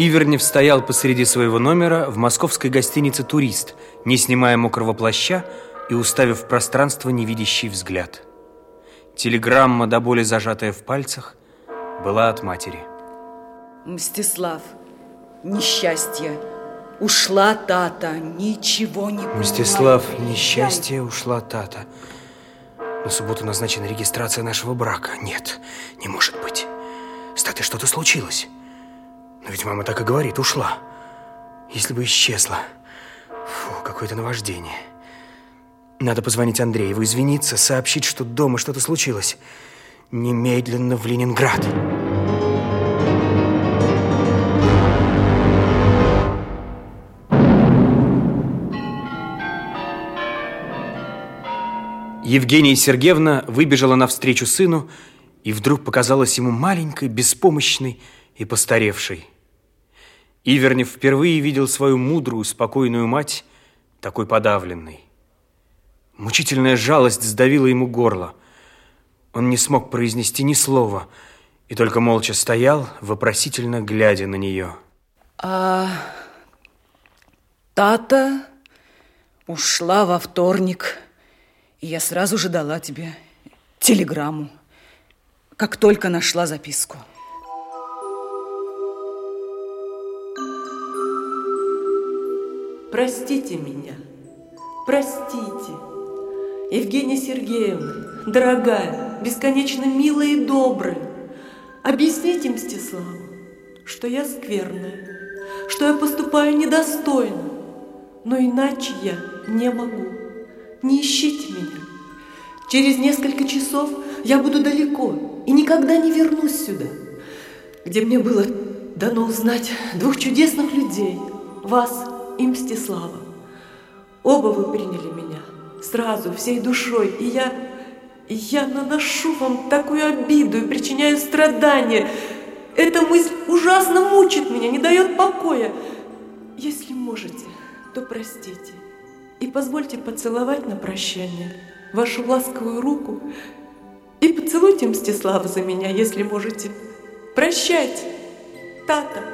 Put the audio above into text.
Ивернев стоял посреди своего номера в московской гостинице «Турист», не снимая мокрого плаща и уставив в пространство невидящий взгляд. Телеграмма, до боли зажатая в пальцах, была от матери. Мстислав, несчастье. Ушла Тата, ничего не Мстислав, несчастье, ушла Тата. На субботу назначена регистрация нашего брака. Нет, не может быть. С Татой что-то случилось. Но ведь мама так и говорит, ушла. Если бы исчезла. Фу, какое-то наваждение. Надо позвонить Андрееву, извиниться, сообщить, что дома что-то случилось. Немедленно в Ленинград. Евгения Сергеевна выбежала навстречу сыну и вдруг показалась ему маленькой, беспомощной и постаревшей. Ивернев впервые видел свою мудрую, спокойную мать, такой подавленной. Мучительная жалость сдавила ему горло. Он не смог произнести ни слова и только молча стоял, вопросительно глядя на нее. А Тата ушла во вторник, и я сразу же дала тебе телеграмму, как только нашла записку. Простите меня, простите. Евгения Сергеевна, дорогая, бесконечно милая и добрая, объясните Мстиславу, что я скверная, что я поступаю недостойно, но иначе я не могу. Не ищите меня. Через несколько часов я буду далеко и никогда не вернусь сюда, где мне было дано узнать двух чудесных людей, вас и Мстислава. Оба вы приняли меня сразу, всей душой, и я, я наношу вам такую обиду и причиняю страдания. Эта мысль ужасно мучит меня, не дает покоя. Если можете, то простите и позвольте поцеловать на прощание вашу ласковую руку и поцелуйте Мстислава за меня, если можете. Прощайте, Тата.